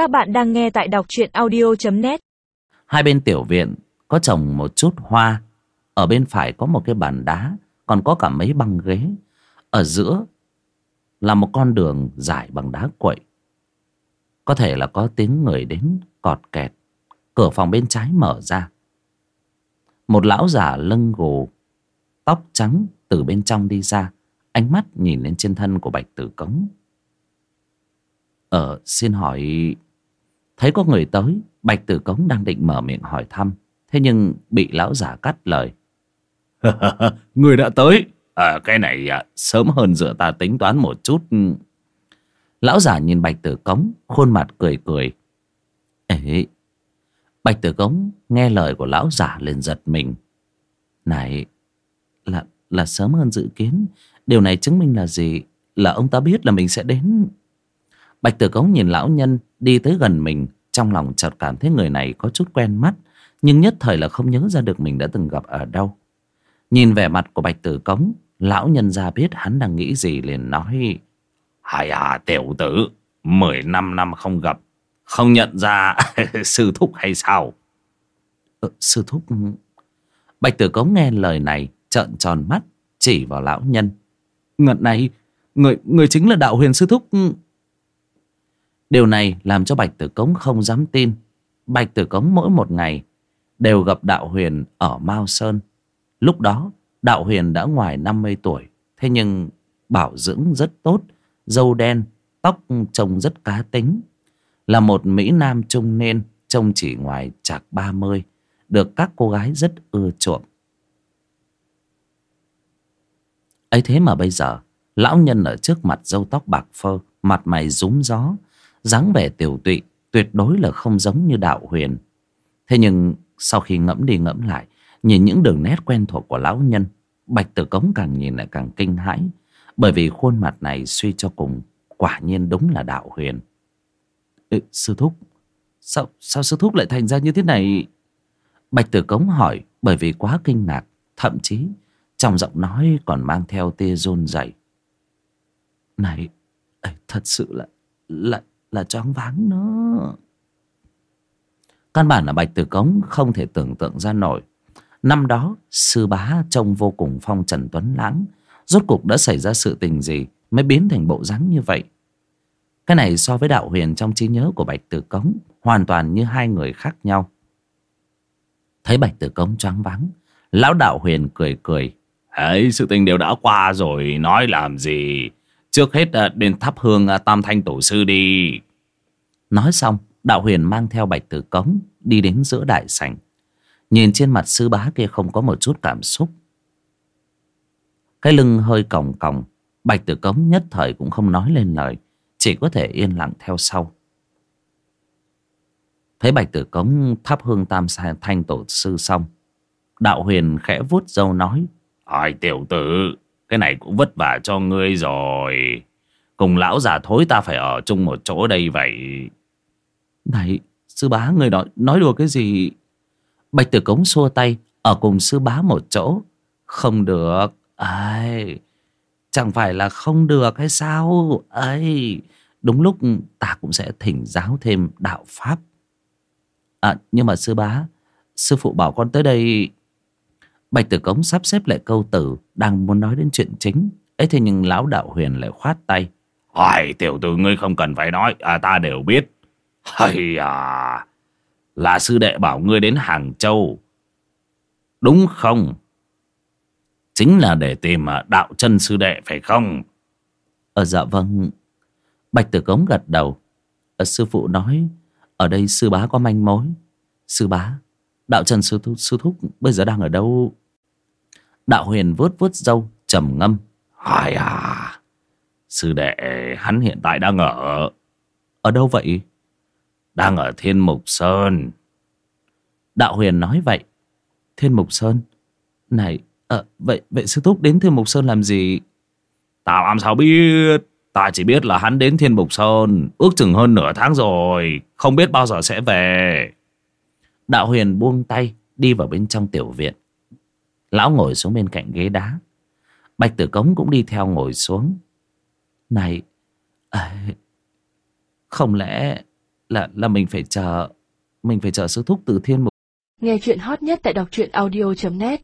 Các bạn đang nghe tại đọc truyện audio.net Hai bên tiểu viện có trồng một chút hoa. Ở bên phải có một cái bàn đá, còn có cả mấy băng ghế. Ở giữa là một con đường dài bằng đá quậy. Có thể là có tiếng người đến cọt kẹt. Cửa phòng bên trái mở ra. Một lão già lưng gù, tóc trắng từ bên trong đi ra. Ánh mắt nhìn lên trên thân của Bạch Tử Cống. Ờ, xin hỏi... Thấy có người tới, Bạch Tử Cống đang định mở miệng hỏi thăm. Thế nhưng bị lão giả cắt lời. người đã tới. À, cái này à, sớm hơn giữa ta tính toán một chút. Lão giả nhìn Bạch Tử Cống, khuôn mặt cười cười. Ê, Bạch Tử Cống nghe lời của lão giả lên giật mình. Này, là là sớm hơn dự kiến. Điều này chứng minh là gì? Là ông ta biết là mình sẽ đến. Bạch Tử Cống nhìn lão nhân đi tới gần mình. Trong lòng chợt cảm thấy người này có chút quen mắt. Nhưng nhất thời là không nhớ ra được mình đã từng gặp ở đâu. Nhìn vẻ mặt của Bạch Tử Cống, lão nhân ra biết hắn đang nghĩ gì liền nói. Hay à tiểu tử, mười năm năm không gặp, không nhận ra sư thúc hay sao? Ờ, sư thúc... Bạch Tử Cống nghe lời này, trợn tròn mắt, chỉ vào lão nhân. Ngận này, người, người chính là đạo huyền sư thúc. Điều này làm cho Bạch Tử Cống không dám tin. Bạch Tử Cống mỗi một ngày đều gặp đạo huyền ở Mao Sơn. Lúc đó, đạo huyền đã ngoài 50 tuổi. Thế nhưng bảo dưỡng rất tốt, dâu đen, tóc trông rất cá tính. Là một Mỹ Nam trung niên, trông chỉ ngoài chạc 30, được các cô gái rất ưa chuộng. ấy thế mà bây giờ lão nhân ở trước mặt râu tóc bạc phơ mặt mày rúm gió dáng vẻ tiểu tụy tuyệt đối là không giống như đạo huyền. Thế nhưng sau khi ngẫm đi ngẫm lại nhìn những đường nét quen thuộc của lão nhân bạch tử cống càng nhìn lại càng kinh hãi bởi vì khuôn mặt này suy cho cùng quả nhiên đúng là đạo huyền. Ừ, sư thúc sao sao sư thúc lại thành ra như thế này? Bạch tử cống hỏi bởi vì quá kinh ngạc thậm chí trong giọng nói còn mang theo tia run rẩy. Này thật sự là lại là choáng váng nó căn bản là bạch tử cống không thể tưởng tượng ra nổi. Năm đó, sư bá trông vô cùng phong trần tuấn lãng. Rốt cục đã xảy ra sự tình gì mới biến thành bộ dáng như vậy? Cái này so với đạo huyền trong trí nhớ của bạch tử cống, hoàn toàn như hai người khác nhau. Thấy bạch tử cống choáng váng, lão đạo huyền cười cười. Ấy, sự tình đều đã qua rồi, nói làm gì? Trước hết à, đến thắp hương à, tam thanh tổ sư đi. Nói xong đạo huyền mang theo bạch tử cống đi đến giữa đại sảnh. Nhìn trên mặt sư bá kia không có một chút cảm xúc. Cái lưng hơi còng còng bạch tử cống nhất thời cũng không nói lên lời chỉ có thể yên lặng theo sau. Thấy bạch tử cống thắp hương tam thanh tổ sư xong đạo huyền khẽ vuốt râu nói Ai tiểu tử, cái này cũng vất vả cho ngươi rồi. Cùng lão già thối ta phải ở chung một chỗ đây vậy. Này, sư bá người nói nói đùa cái gì? Bạch tử cống xua tay, ở cùng sư bá một chỗ. Không được. Ai, chẳng phải là không được hay sao? ấy đúng lúc ta cũng sẽ thỉnh giáo thêm đạo pháp. À, nhưng mà sư bá, sư phụ bảo con tới đây Bạch Tử Cống sắp xếp lại câu tử Đang muốn nói đến chuyện chính. Ấy thế nhưng lão đạo huyền lại khoát tay. Hỏi tiểu tử ngươi không cần phải nói à, Ta đều biết. Hay à Là sư đệ bảo ngươi đến Hàng Châu. Đúng không? Chính là để tìm à, đạo chân sư đệ phải không? Ờ dạ vâng. Bạch Tử Cống gật đầu. Ờ, Sư phụ nói Ở đây sư bá có manh mối. Sư bá Đạo Trần sư thúc, sư thúc bây giờ đang ở đâu? Đạo huyền vuốt vuốt râu trầm ngâm. Ai à, sư đệ hắn hiện tại đang ở... Ở đâu vậy? Đang ở Thiên Mục Sơn. Đạo huyền nói vậy. Thiên Mục Sơn? Này, à, vậy vậy sư thúc đến Thiên Mục Sơn làm gì? Ta làm sao biết? Ta chỉ biết là hắn đến Thiên Mục Sơn ước chừng hơn nửa tháng rồi. Không biết bao giờ sẽ về. Đạo huyền buông tay đi vào bên trong tiểu viện. Lão ngồi xuống bên cạnh ghế đá. Bạch tử cống cũng đi theo ngồi xuống. Này, à, không lẽ là là mình phải chờ mình phải chờ sư thúc từ thiên mục Nghe chuyện hot nhất tại đọc truyện audio.net